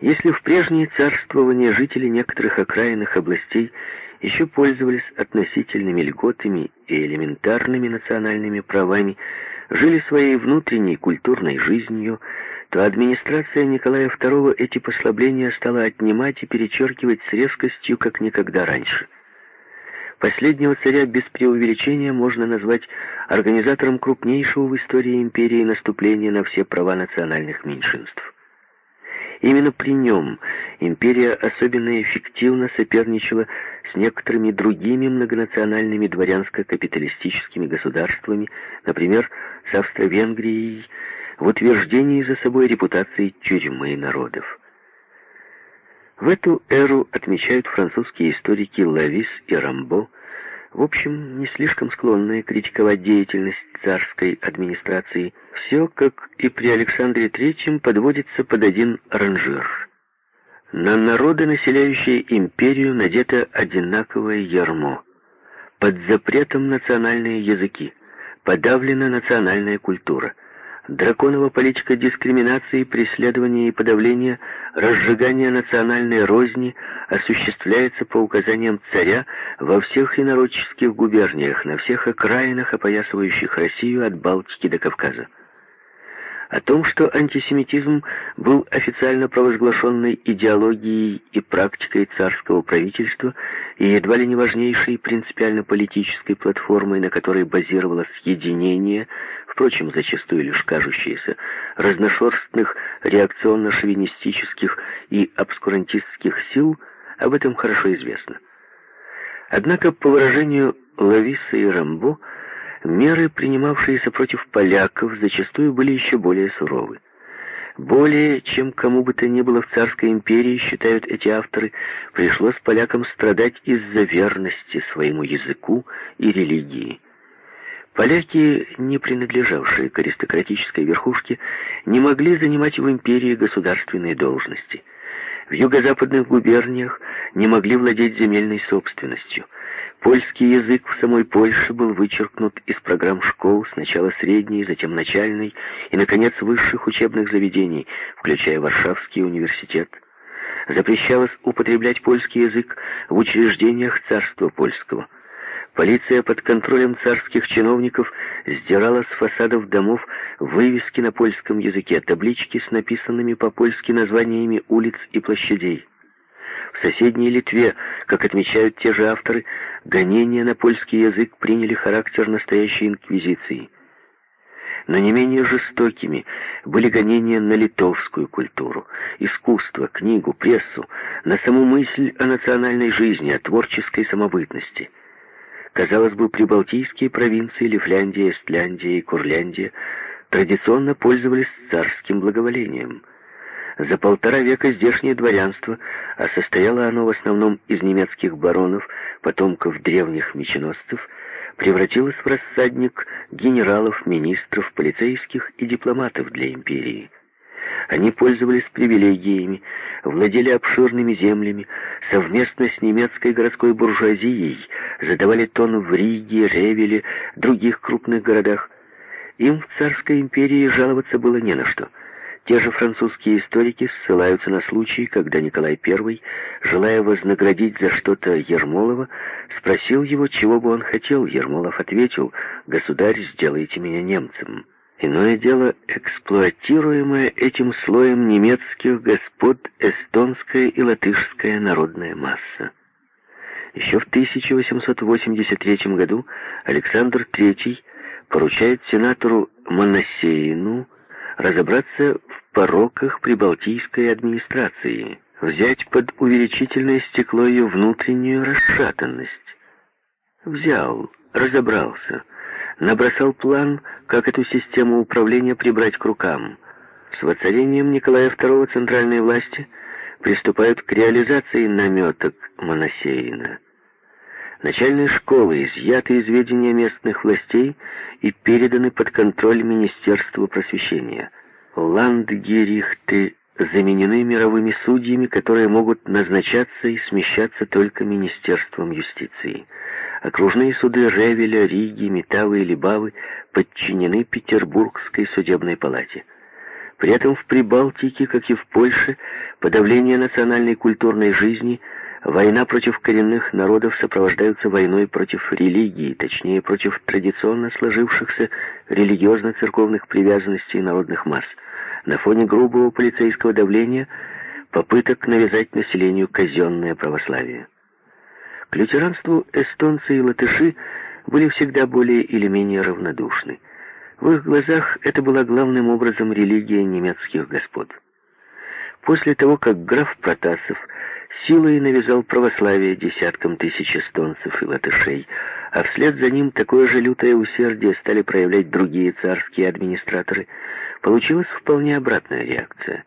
Если в прежние царствования жители некоторых окраинных областей еще пользовались относительными льготами и элементарными национальными правами, жили своей внутренней культурной жизнью, то администрация Николая II эти послабления стала отнимать и перечеркивать с резкостью, как никогда раньше. Последнего царя без преувеличения можно назвать организатором крупнейшего в истории империи наступления на все права национальных меньшинств. Именно при нем империя особенно эффективно соперничала с некоторыми другими многонациональными дворянско-капиталистическими государствами, например, с Австро-Венгрией, в утверждении за собой репутации тюрьмы народов. В эту эру отмечают французские историки Лавис и Рамбо, в общем, не слишком склонные критиковать деятельность царской администрации, все, как и при Александре III, подводится под один ранжир. На народы, населяющие империю, надето одинаковое ярмо. Под запретом национальные языки, подавлена национальная культура – Драконова политика дискриминации, преследования и подавления, разжигания национальной розни осуществляется по указаниям царя во всех инородческих губерниях, на всех окраинах, опоясывающих Россию от Балтики до Кавказа. О том, что антисемитизм был официально провозглашенной идеологией и практикой царского правительства и едва ли не важнейшей принципиально-политической платформой, на которой базировалось единение, впрочем, зачастую лишь кажущееся, разношерстных реакционно-шовинистических и обскурантистских сил, об этом хорошо известно. Однако, по выражению Лависа и Рамбо, меры, принимавшиеся против поляков, зачастую были еще более суровы. Более, чем кому бы то ни было в царской империи, считают эти авторы, пришлось полякам страдать из-за верности своему языку и религии. Поляки, не принадлежавшие к аристократической верхушке, не могли занимать в империи государственные должности. В юго-западных губерниях не могли владеть земельной собственностью – Польский язык в самой Польше был вычеркнут из программ школ, сначала средней, затем начальной и, наконец, высших учебных заведений, включая Варшавский университет. Запрещалось употреблять польский язык в учреждениях царства польского. Полиция под контролем царских чиновников сдирала с фасадов домов вывески на польском языке, таблички с написанными по-польски названиями улиц и площадей. В соседней Литве, как отмечают те же авторы, гонения на польский язык приняли характер настоящей инквизиции. Но не менее жестокими были гонения на литовскую культуру, искусство, книгу, прессу, на саму мысль о национальной жизни, о творческой самобытности. Казалось бы, прибалтийские провинции Лифляндия, Эстляндия и Курляндия традиционно пользовались царским благоволением – за полтора века здешнее дворянство, а состояло оно в основном из немецких баронов, потомков древних меченосцев, превратилось в рассадник генералов, министров, полицейских и дипломатов для империи. Они пользовались привилегиями, владели обширными землями, совместно с немецкой городской буржуазией задавали тон в Риге, Ревеле, других крупных городах. Им в царской империи жаловаться было не на что – те же французские историки ссылаются на случай, когда Николай I, желая вознаградить за что-то Ермолова, спросил его, чего бы он хотел. Ермолов ответил, «Государь, сделайте меня немцем». Иное дело, эксплуатируемая этим слоем немецких господ эстонская и латышская народная масса. Еще в 1883 году Александр III поручает сенатору Моносеину разобраться в пороках прибалтийской администрации, взять под увеличительное стекло ее внутреннюю расшатанность. Взял, разобрался, набросал план, как эту систему управления прибрать к рукам. С воцарением Николая II центральной власти приступают к реализации наметок Моносеина. Начальные школы изъяты из ведения местных властей и переданы под контроль Министерства просвещения. Ландгерихты заменены мировыми судьями, которые могут назначаться и смещаться только Министерством юстиции. Окружные суды Ревеля, Риги, Метавы и Либавы подчинены Петербургской судебной палате. При этом в Прибалтике, как и в Польше, подавление национальной культурной жизни, война против коренных народов сопровождаются войной против религии, точнее, против традиционно сложившихся религиозно-церковных привязанностей народных масс. На фоне грубого полицейского давления попыток навязать населению казенное православие. К лютеранству эстонцы и латыши были всегда более или менее равнодушны. В их глазах это была главным образом религия немецких господ. После того, как граф Протасов силой навязал православие десяткам тысяч эстонцев и латышей, а вслед за ним такое же лютое усердие стали проявлять другие царские администраторы, получилась вполне обратная реакция.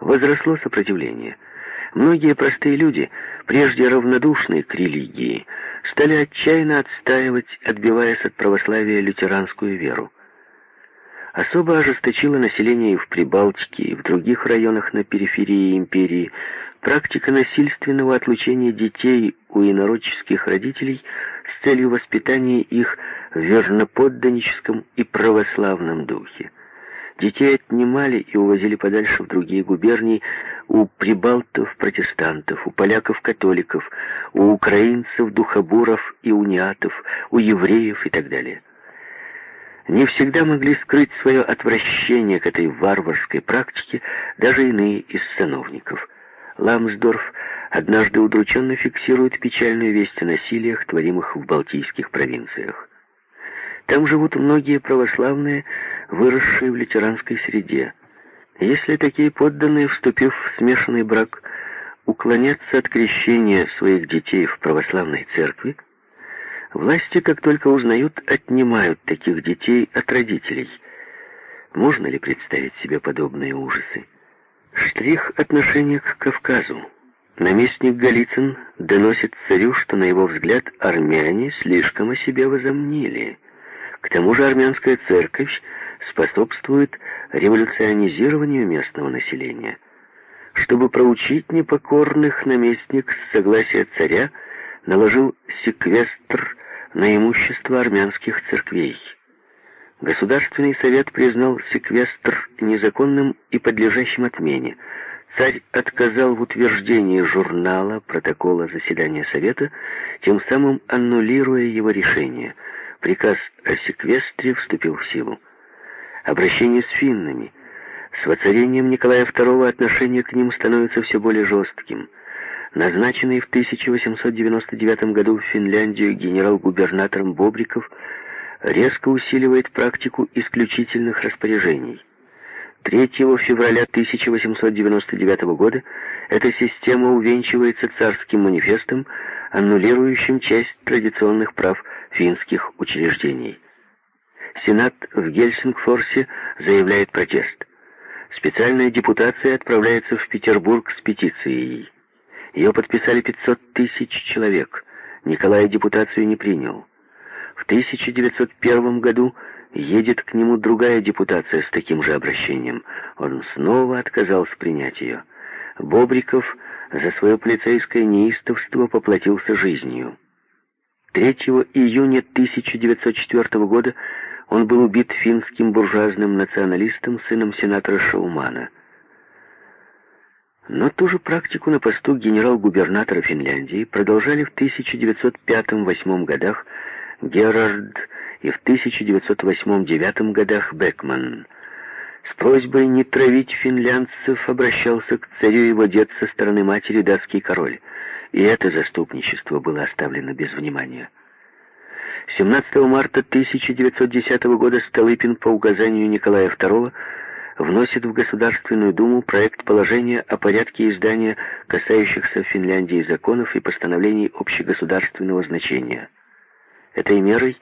Возросло сопротивление. Многие простые люди, прежде равнодушные к религии, стали отчаянно отстаивать, отбиваясь от православия лютеранскую веру особо ожесточило население и в Прибалтике, и в других районах на периферии империи. Практика насильственного отлучения детей у инородческих родителей с целью воспитания их в верноподданническом и православном духе. Детей отнимали и увозили подальше в другие губернии у прибалтов-протестантов, у поляков-католиков, у украинцев-духобуров и униатов, у евреев и так далее не всегда могли скрыть свое отвращение к этой варварской практике даже иные из сановников. Ламсдорф однажды удрученно фиксирует печальную весть о насилиях, творимых в Балтийских провинциях. Там живут многие православные, выросшие в лютеранской среде. Если такие подданные, вступив в смешанный брак, уклонятся от крещения своих детей в православной церкви, Власти, как только узнают, отнимают таких детей от родителей. Можно ли представить себе подобные ужасы? Штрих отношения к Кавказу. Наместник Голицын доносит царю, что, на его взгляд, армяне слишком о себе возомнили. К тому же армянская церковь способствует революционизированию местного населения. Чтобы проучить непокорных, наместник с согласия царя наложил секвестр на имущество армянских церквей. Государственный совет признал секвестр незаконным и подлежащим отмене. Царь отказал в утверждении журнала, протокола заседания совета, тем самым аннулируя его решение. Приказ о секвестре вступил в силу. Обращение с финнами. С воцарением Николая II отношение к ним становится все более жестким – Назначенный в 1899 году в Финляндию генерал-губернатором Бобриков резко усиливает практику исключительных распоряжений. 3 февраля 1899 года эта система увенчивается царским манифестом, аннулирующим часть традиционных прав финских учреждений. Сенат в Гельсингфорсе заявляет протест. Специальная депутация отправляется в Петербург с петицией. Ее подписали 500 тысяч человек. Николай депутацию не принял. В 1901 году едет к нему другая депутация с таким же обращением. Он снова отказался принять ее. Бобриков за свое полицейское неистовство поплатился жизнью. 3 июня 1904 года он был убит финским буржуазным националистом, сыном сенатора Шаумана. Но ту же практику на посту генерал-губернатора Финляндии продолжали в 1905-1908 годах Герард и в 1908-1909 годах Бекман. С просьбой не травить финлянцев обращался к царю его дед со стороны матери датский король, и это заступничество было оставлено без внимания. 17 марта 1910 года Столыпин по указанию Николая II вносит в Государственную Думу проект положения о порядке издания касающихся Финляндии законов и постановлений общегосударственного значения. Этой мерой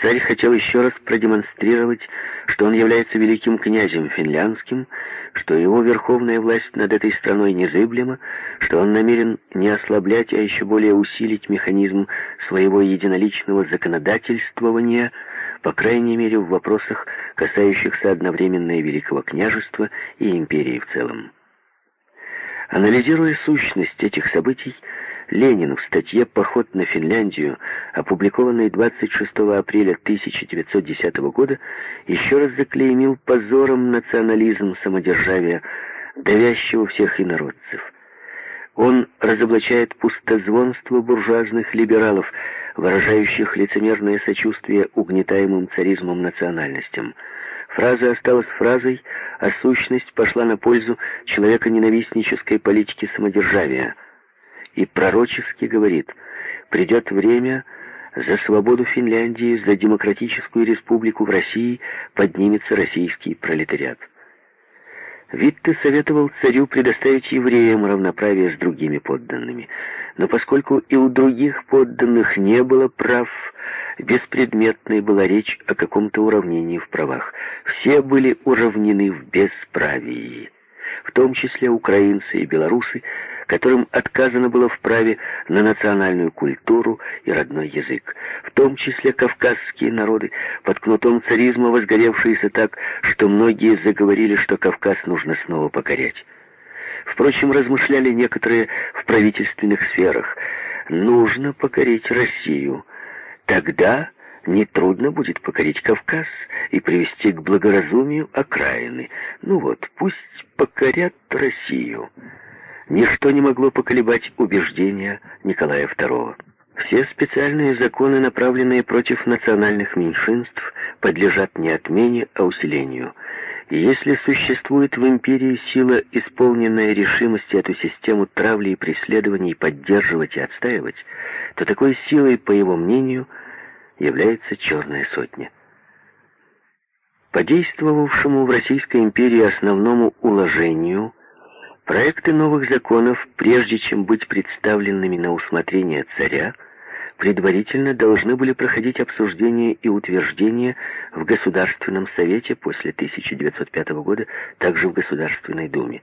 царь хотел еще раз продемонстрировать, что он является великим князем финляндским, что его верховная власть над этой страной незыблема, что он намерен не ослаблять, а еще более усилить механизм своего единоличного законодательствования – по крайней мере в вопросах, касающихся одновременно Великого княжества, и империи в целом. Анализируя сущность этих событий, Ленин в статье «Поход на Финляндию», опубликованной 26 апреля 1910 года, еще раз заклеймил позором национализм самодержавия, давящего всех инородцев. Он разоблачает пустозвонство буржуазных либералов, выражающих лицемерное сочувствие угнетаемым царизмом национальностям. Фраза осталась фразой, а сущность пошла на пользу человеконенавистнической политики самодержавия. И пророчески говорит, придет время, за свободу Финляндии, за демократическую республику в России поднимется российский пролетариат. Витте советовал царю предоставить евреям равноправие с другими подданными, но поскольку и у других подданных не было прав, беспредметной была речь о каком-то уравнении в правах. Все были уравнены в бесправии, в том числе украинцы и белорусы, которым отказано было в праве на национальную культуру и родной язык, в том числе кавказские народы, под кнутом царизма возгоревшиеся так, что многие заговорили, что Кавказ нужно снова покорять. Впрочем, размышляли некоторые в правительственных сферах. Нужно покорить Россию. Тогда нетрудно будет покорить Кавказ и привести к благоразумию окраины. Ну вот, пусть покорят Россию. Ничто не могло поколебать убеждения Николая II. Все специальные законы, направленные против национальных меньшинств, подлежат не отмене, а усилению. И если существует в империи сила, исполненная решимости эту систему травли и преследований поддерживать и отстаивать, то такой силой, по его мнению, является Черная Сотня. По действовавшему в Российской империи основному уложению – Проекты новых законов, прежде чем быть представленными на усмотрение царя, предварительно должны были проходить обсуждение и утверждение в Государственном Совете после 1905 года, также в Государственной Думе.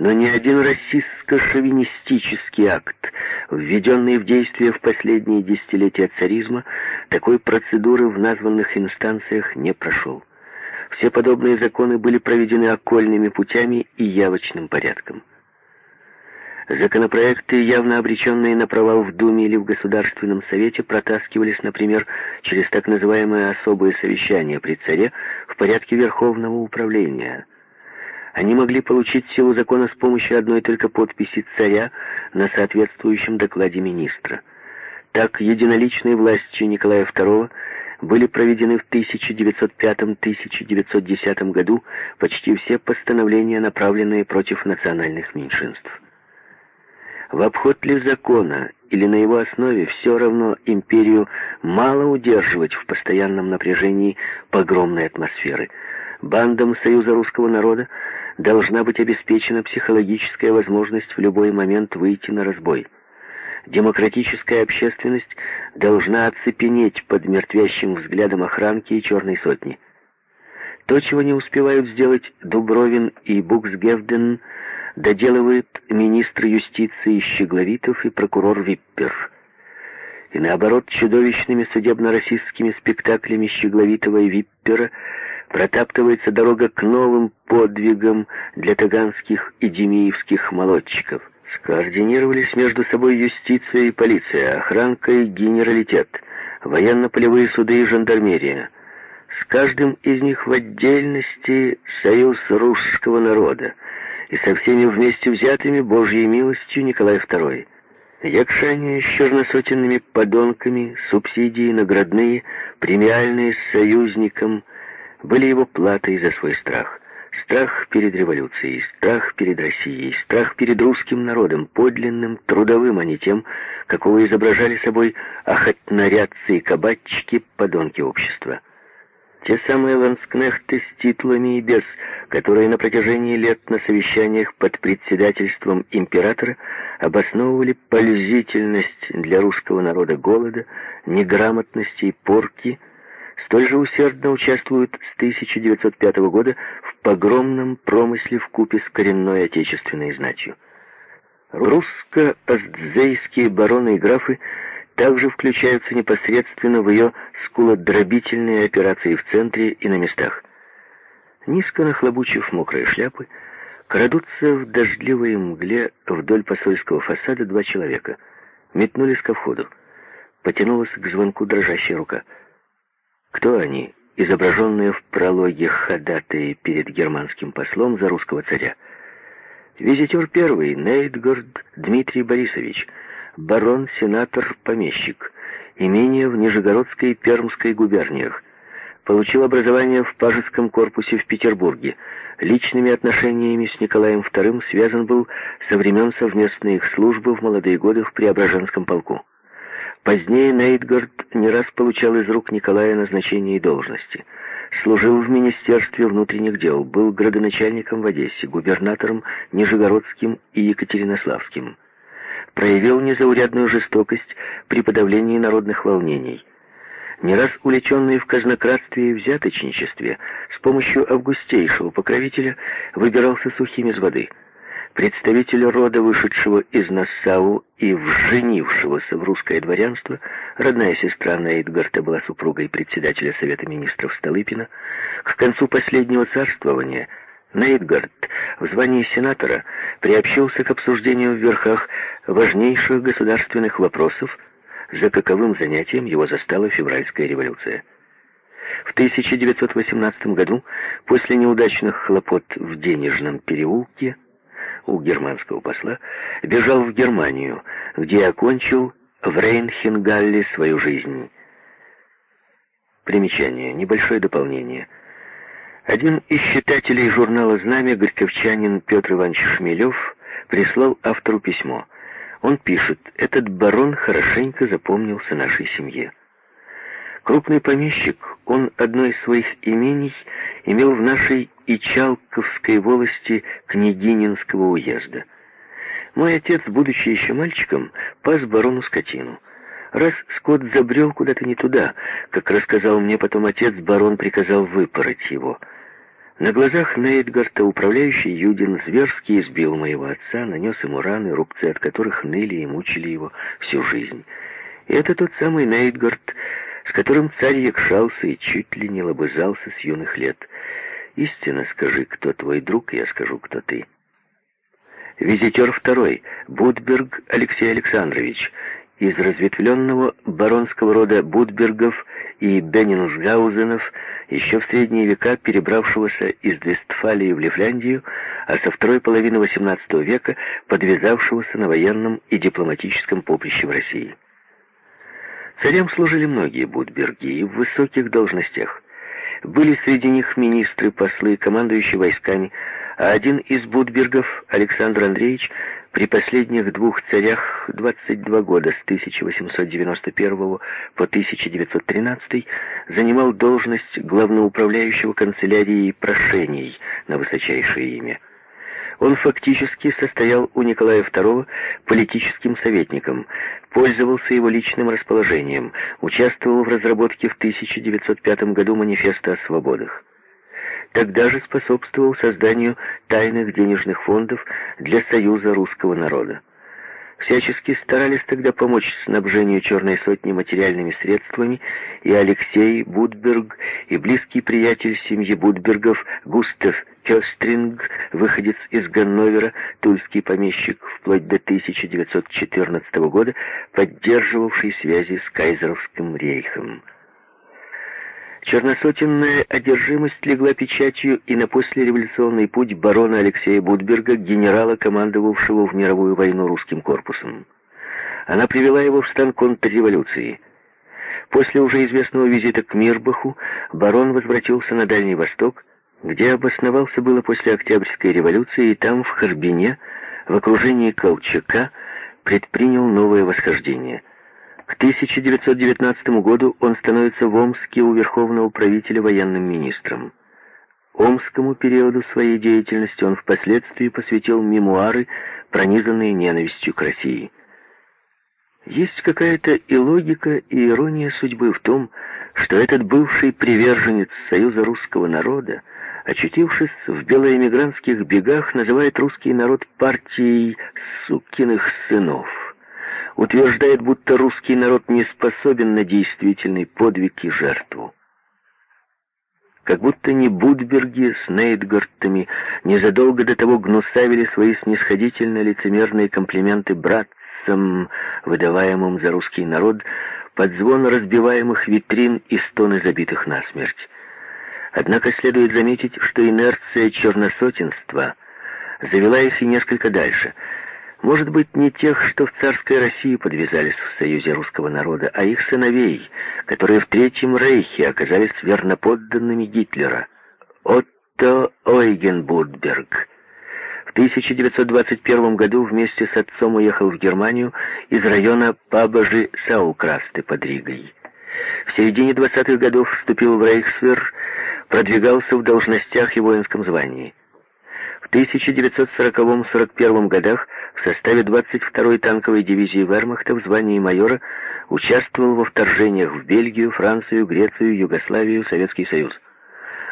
Но ни один расистско-шовинистический акт, введенный в действие в последние десятилетия царизма, такой процедуры в названных инстанциях не прошел. Все подобные законы были проведены окольными путями и явочным порядком. Законопроекты, явно обреченные на провал в Думе или в Государственном Совете, протаскивались, например, через так называемое особое совещание при царе в порядке Верховного Управления. Они могли получить силу закона с помощью одной только подписи царя на соответствующем докладе министра. Так, единоличной властью Николая II были проведены в 1905-1910 году почти все постановления, направленные против национальных меньшинств. В обход ли закона или на его основе все равно империю мало удерживать в постоянном напряжении погромной атмосферы. Бандам Союза русского народа должна быть обеспечена психологическая возможность в любой момент выйти на разбой демократическая общественность должна оцепенеть под мертвящим взглядом охранки и черной сотни. То, чего не успевают сделать Дубровин и Буксгевден, доделывает министр юстиции Щегловитов и прокурор Виппер. И наоборот, чудовищными судебно-расистскими спектаклями Щегловитова и Виппера протаптывается дорога к новым подвигам для таганских и демиевских молодчиков. Скоординировались между собой юстиция и полиция, охранка и генералитет, военно-полевые суды и жандармерия. С каждым из них в отдельности союз русского народа, и со всеми вместе взятыми Божьей милостью Николай II. Якшание с черносотенными подонками, субсидии наградные, премиальные с союзником были его платой за свой страх. Страх перед революцией, страх перед Россией, страх перед русским народом, подлинным, трудовым, а не тем, какого изображали собой охотнорядцы и кабачки, подонки общества. Те самые ланскнехты с титулами и без, которые на протяжении лет на совещаниях под председательством императора обосновывали пользительность для русского народа голода, неграмотности и порки – столь же усердно участвуют с 1905 года в погромном промысле в купе с коренной отечественной знатью. Русско-аздзейские бароны и графы также включаются непосредственно в ее скулодробительные операции в центре и на местах. Низко нахлобучив мокрые шляпы, Крадутся в дождливой мгле вдоль посольского фасада два человека. Метнулись ко входу. Потянулась к звонку дрожащая рука. Кто они, изображенные в прологе ходатые перед германским послом за русского царя? Визитер первый, Нейтгорд Дмитрий Борисович, барон, сенатор, помещик, имение в Нижегородской и Пермской губерниях, получил образование в пажеском корпусе в Петербурге. Личными отношениями с Николаем II связан был со времен совместной их службы в молодые годы в Преображенском полку. Позднее Нейтгард не раз получал из рук Николая назначение и должности. Служил в Министерстве внутренних дел, был градоначальником в Одессе, губернатором Нижегородским и Екатеринославским. Проявил незаурядную жестокость при подавлении народных волнений не раз увлеченный в казнократстве и взяточничестве, с помощью августейшего покровителя выбирался сухим из воды. Представитель рода, вышедшего из Нассау и вженившегося в русское дворянство, родная сестра Нейтгарта была супругой председателя Совета министров Столыпина, к концу последнего царствования Нейтгард в звании сенатора приобщился к обсуждению в верхах важнейших государственных вопросов, за каковым занятием его застала февральская революция. В 1918 году, после неудачных хлопот в денежном переулке, у германского посла, бежал в Германию, где окончил в Рейнхенгалле свою жизнь. Примечание, небольшое дополнение. Один из читателей журнала «Знамя» горьковчанин Петр Иванович Шмелев прислал автору письмо – он пишет, этот барон хорошенько запомнился нашей семье. Крупный помещик, он одно из своих имений имел в нашей Ичалковской волости Княгининского уезда. Мой отец, будучи еще мальчиком, пас барону скотину. Раз скот забрел куда-то не туда, как рассказал мне потом отец, барон приказал выпороть его — на глазах Нейтгарта управляющий Юдин зверски избил моего отца, нанес ему раны, рубцы от которых ныли и мучили его всю жизнь. И это тот самый Нейтгард, с которым царь якшался и чуть ли не лобызался с юных лет. Истинно скажи, кто твой друг, я скажу, кто ты. Визитер второй, Будберг Алексей Александрович, из разветвленного баронского рода Будбергов и Беннингсгаузенов, еще в средние века перебравшегося из Вестфалии в Лифляндию, а со второй половины XVIII века подвязавшегося на военном и дипломатическом поприще в России. Царям служили многие Будберги и в высоких должностях. Были среди них министры, послы, командующие войсками, а один из Будбергов, Александр Андреевич, при последних двух царях 22 года с 1891 по 1913 занимал должность главноуправляющего канцелярии прошений на высочайшее имя. Он фактически состоял у Николая II политическим советником, пользовался его личным расположением, участвовал в разработке в 1905 году манифеста о свободах тогда же способствовал созданию тайных денежных фондов для Союза русского народа. Всячески старались тогда помочь снабжению Черной сотни материальными средствами и Алексей Будберг, и близкий приятель семьи Будбергов Густав Кёстринг, выходец из Ганновера, тульский помещик, вплоть до 1914 года, поддерживавший связи с Кайзеровским рейхом. Черносотенная одержимость легла печатью и на послереволюционный путь барона Алексея Будберга, генерала, командовавшего в мировую войну русским корпусом. Она привела его в стан контрреволюции. После уже известного визита к Мирбаху барон возвратился на Дальний Восток, где обосновался было после Октябрьской революции, и там, в Харбине, в окружении Колчака, предпринял новое восхождение – к 1919 году он становится в Омске у верховного правителя военным министром. Омскому периоду своей деятельности он впоследствии посвятил мемуары, пронизанные ненавистью к России. Есть какая-то и логика, и ирония судьбы в том, что этот бывший приверженец Союза русского народа, очутившись в белоэмигрантских бегах, называет русский народ партией сукиных сынов утверждает, будто русский народ не способен на действительный подвиг и жертву. как будто не Будберги с Нейдгартами незадолго до того гнусавили свои снисходительно лицемерные комплименты братцам, выдаваемым за русский народ, под звон разбиваемых витрин и стоны забитых насмерть. Однако следует заметить, что инерция черносотенства завелась и несколько дальше. Может быть, не тех, что в царской России подвязались в союзе русского народа, а их сыновей, которые в Третьем Рейхе оказались верноподданными Гитлера. Отто Ойгенбургберг в 1921 году вместе с отцом уехал в Германию из района Пабажи Саукрасты под Ригой. В середине 20-х годов вступил в Рейхсвер, продвигался в должностях и воинском звании. В 1940-41 годах в составе 22-й танковой дивизии Вермахта в звании майора участвовал во вторжениях в Бельгию, Францию, Грецию, Югославию, Советский Союз.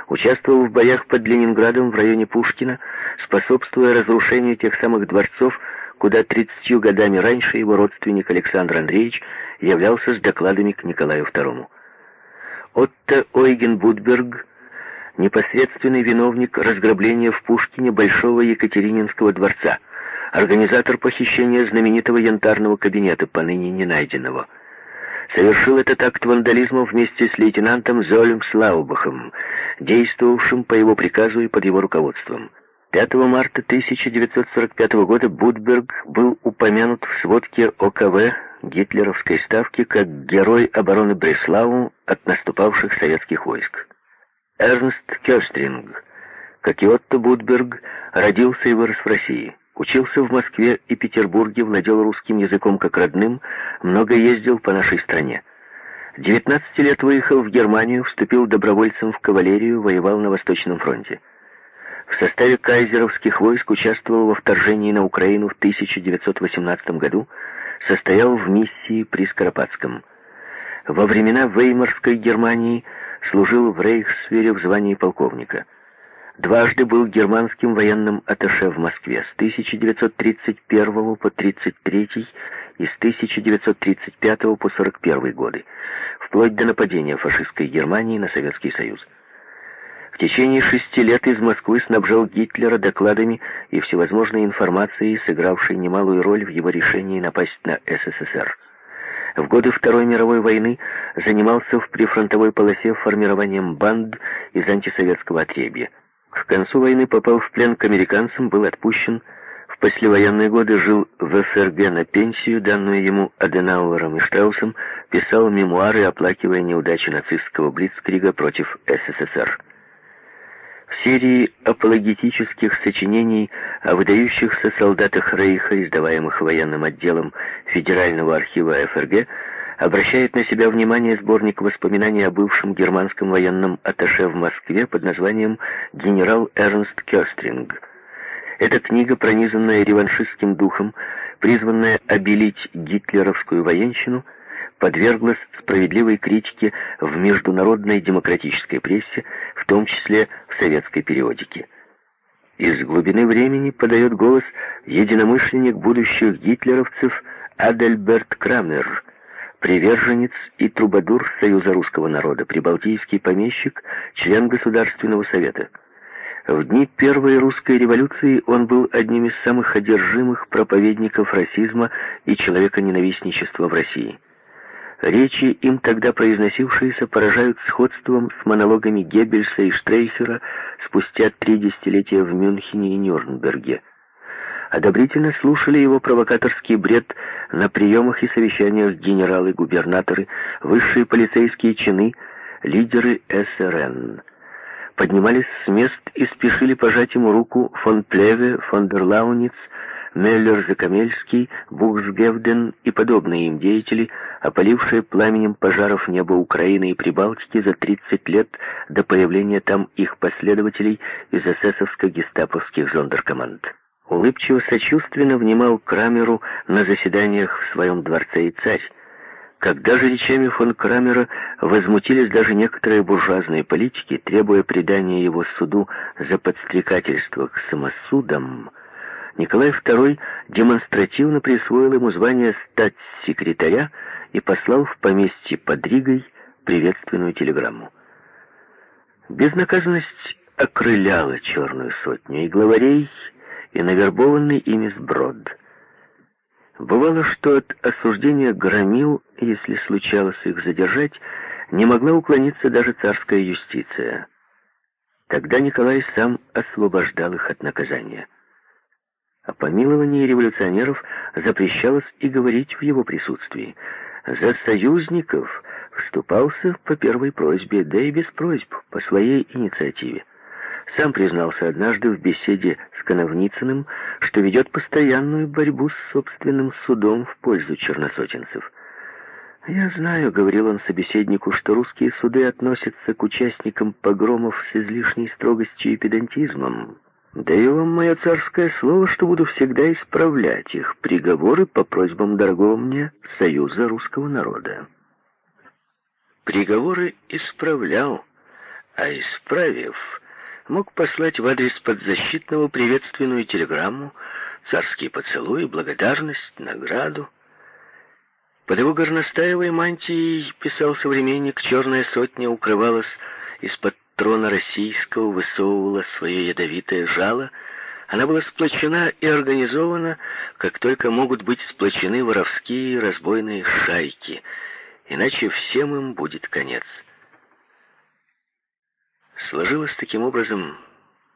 Участвовал в боях под Ленинградом в районе Пушкина, способствуя разрушению тех самых дворцов, куда 30 годами раньше его родственник Александр Андреевич являлся с докладами к Николаю II. Отто Ойген Будберг непосредственный виновник разграбления в Пушкине Большого Екатерининского дворца, организатор похищения знаменитого янтарного кабинета, поныне не найденного. Совершил этот акт вандализма вместе с лейтенантом Золем Слаубахом, действовавшим по его приказу и под его руководством. 5 марта 1945 года Будберг был упомянут в сводке ОКВ гитлеровской ставки как герой обороны Бреслау от наступавших советских войск. Эрнст Кёстринг, как и Отто Будберг, родился и вырос в России. Учился в Москве и Петербурге, владел русским языком как родным, много ездил по нашей стране. 19 лет выехал в Германию, вступил добровольцем в кавалерию, воевал на Восточном фронте. В составе кайзеровских войск участвовал во вторжении на Украину в 1918 году, состоял в миссии при Скоропадском. Во времена Веймарской Германии служил в Рейхсвере в звании полковника. Дважды был германским военным атташе в Москве с 1931 по 1933 и с 1935 по 1941 годы, вплоть до нападения фашистской Германии на Советский Союз. В течение шести лет из Москвы снабжал Гитлера докладами и всевозможной информацией, сыгравшей немалую роль в его решении напасть на СССР. В годы Второй мировой войны занимался в прифронтовой полосе формированием банд из антисоветского отребья. К концу войны попал в плен к американцам, был отпущен. В послевоенные годы жил в ФРГ на пенсию, данную ему Аденауэром и Штраусом, писал мемуары, оплакивая неудачи нацистского блицкрига против СССР. В серии апологетических сочинений о выдающихся солдатах Рейха, издаваемых военным отделом Федерального архива ФРГ, обращает на себя внимание сборник воспоминаний о бывшем германском военном атташе в Москве под названием «Генерал Эрнст Кёстринг». Эта книга, пронизанная реваншистским духом, призванная обелить гитлеровскую военщину – подверглась справедливой критике в международной демократической прессе, в том числе в советской периодике. Из глубины времени подает голос единомышленник будущих гитлеровцев Адельберт Крамер, приверженец и трубадур Союза русского народа, прибалтийский помещик, член Государственного совета. В дни Первой русской революции он был одним из самых одержимых проповедников расизма и человеконенавистничества в России. Речи, им тогда произносившиеся, поражают сходством с монологами Геббельса и Штрейхера спустя три десятилетия в Мюнхене и Нюрнберге. Одобрительно слушали его провокаторский бред на приемах и совещаниях генералы, губернаторы, высшие полицейские чины, лидеры СРН. Поднимались с мест и спешили пожать ему руку фон Плеве, фон дер Лауниц, Меллер-Закамельский, Бухсгевден и подобные им деятели, опалившие пламенем пожаров небо Украины и Прибалтики за 30 лет до появления там их последователей из эсэсовско-гестаповских зондеркоманд. Улыбчиво-сочувственно внимал Крамеру на заседаниях в своем дворце и царь. Когда же речами фон Крамера возмутились даже некоторые буржуазные политики, требуя предания его суду за подстрекательство к самосудам, Николай II демонстративно присвоил ему звание Безнаказанность окрыляла черную сотню, и главарей, и навербованный ими сброд. Бывало, что от осуждения громил, если случалось их задержать, не могла уклониться даже царская юстиция. Тогда Николай сам освобождал их от наказания. О помиловании революционеров запрещалось и говорить в его присутствии. За союзников вступался по первой просьбе, да и без просьб, по своей инициативе. Сам признался однажды в беседе с Коновницыным, что ведет постоянную борьбу с собственным судом в пользу черносотенцев. «Я знаю», — говорил он собеседнику, — «что русские суды относятся к участникам погромов с излишней строгостью и педантизмом. Даю вам мое царское слово, что буду всегда исправлять их приговоры по просьбам дорогого мне Союза русского народа». Приговоры исправлял, а исправив, мог послать в адрес подзащитного приветственную телеграмму, царские поцелуи, благодарность, награду. Под его горностаевой мантией, писал современник, черная сотня укрывалась из-под трона российского, высовывала свое ядовитое жало. Она была сплочена и организована, как только могут быть сплочены воровские разбойные шайки, иначе всем им будет конец. Сложилась таким образом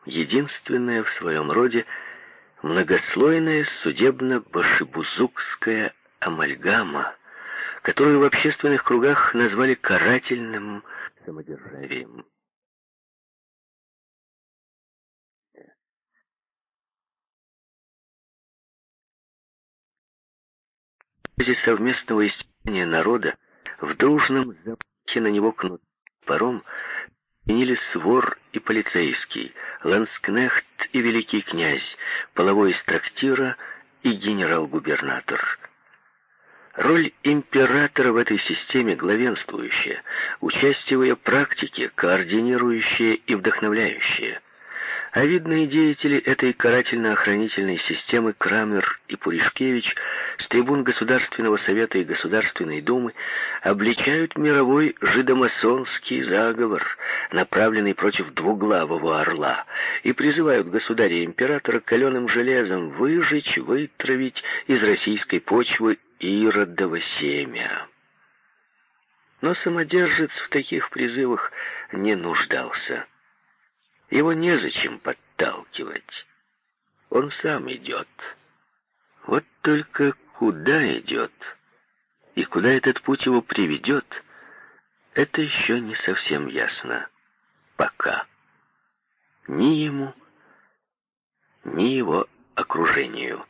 единственная в своем роде многослойная судебно-башибузукская амальгама, которую в общественных кругах назвали карательным самодержавием. В совместного истязания народа в дружном запахе на него кнут паром Менились вор и полицейский, ланскнехт и великий князь, половой из трактира и генерал-губернатор. Роль императора в этой системе главенствующая, участие в ее практике координирующая и вдохновляющая – а видные деятели этой карательно-охранительной системы Крамер и Пуришкевич с трибун Государственного Совета и Государственной Думы обличают мировой жидомасонский заговор, направленный против двуглавого орла, и призывают государя-императора каленым железом выжечь, вытравить из российской почвы иродово семя. Но самодержец в таких призывах не нуждался. Его незачем подталкивать. Он сам идет. Вот только куда идет и куда этот путь его приведет, это еще не совсем ясно. Пока. Ни ему, ни его окружению.